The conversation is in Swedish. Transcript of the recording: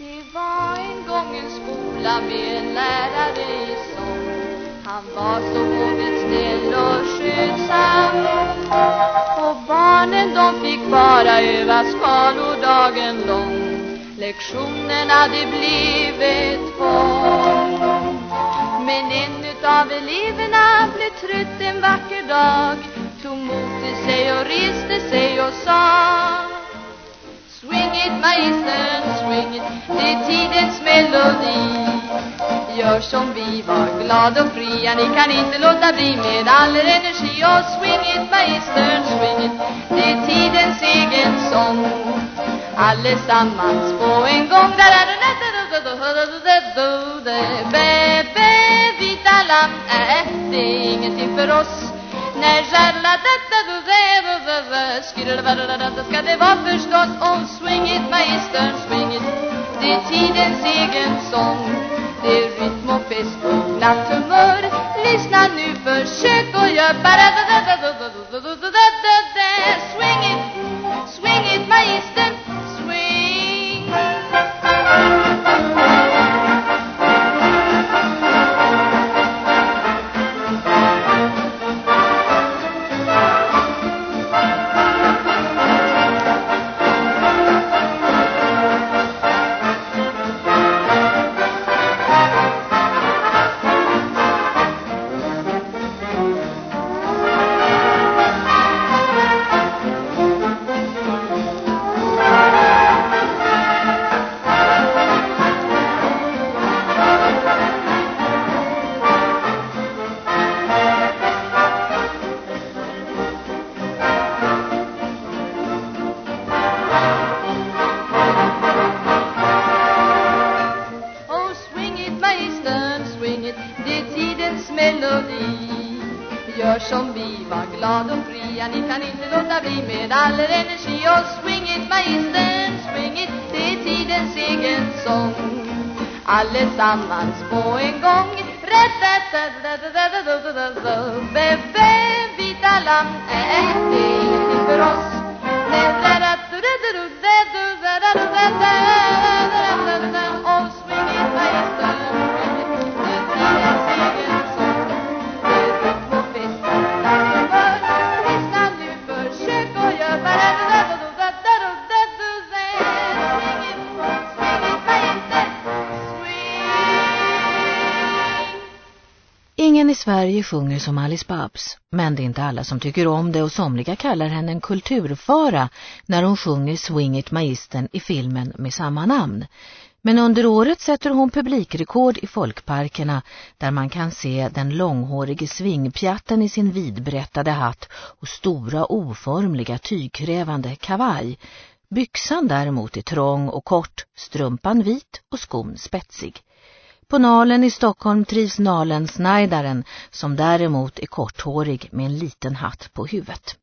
Det var en gång en skola med en lärare i sång Han var så ordensnäll och skötsam Och barnen de fick bara öva skalor dagen lång. Lektionerna det blev ett tvång Men en utav eleverna blev trött en vacker dag Tog mot i sig och reste sig och sa Swing it magister sjöng Det är tidens melodi Gör som vi, var glad och fria Ni kan inte låta bli med all er energi Och swing it, magistern, swing it Det är tidens egen sång Allesammans på en gång Bebe, vita lamm, äh, det är ingenting för oss När skärla detta, då det, då det, då det, då det, då det, då det, då det, sång. Det är rytm och fest och glatt humör. Lyssna nu, försök och gör Swing melodi Gör som vi, var glad och fri, ja ni kan inte låta bli med all er energi och swing it magistern, swing it, det är tidens egen sång Allesammans på en gång Bebe, vita lamm, är det Ingen i Sverige sjunger som Alice Babs, men det är inte alla som tycker om det och somliga kallar henne en kulturfara när hon sjunger Swing It Magistern i filmen med samma namn. Men under året sätter hon publikrekord i folkparkerna där man kan se den långhårige svingpjatten i sin vidbrättade hatt och stora oformliga tygkrävande kavaj. Byxan däremot är trång och kort, strumpan vit och skon spetsig. På Nalen i Stockholm trivs Nalen Snajdaren som däremot är korthårig med en liten hatt på huvudet.